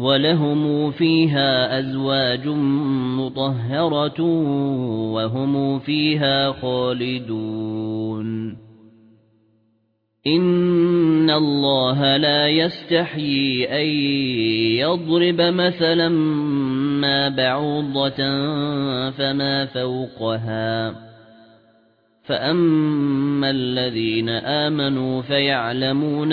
ولهم فيها أزواج مطهرة وهم فيها خالدون إن الله لا يستحيي أن يضرب مثلا ما بعوضة فما فوقها فأما الذين آمنوا فيعلمون